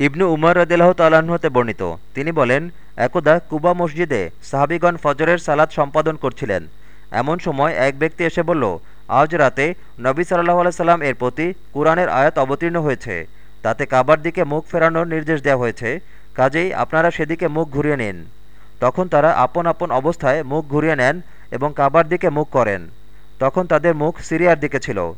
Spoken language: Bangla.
ইবনু উমর রদিল্লাহ তালাহতে বর্ণিত। তিনি বলেন, একদা কুবা মসজিদে সাহাবিগণ ফজরের সালাদ সম্পাদন করছিলেন। এমন সময় এক ব্যক্তি এসে বলল, আজ রাতে নবী সাল্লাহ সাল্লাম এর প্রতি কোরআনের আয়াত অবতীর্ণ হয়েছে। তাতে কাবার দিকে মুখ ফেরানোর নির্দেশ দেওয়া হয়েছে। কাজেই আপনারা সেদিকে মুখ ঘুরিয়ে নিন। তখন তারা আপন আপন অবস্থায় মুখ ঘুরিয়ে নেন এবং কাবার দিকে মুখ করেন। তখন তাদের মুখ সিরিয়ার দিকে ছিল।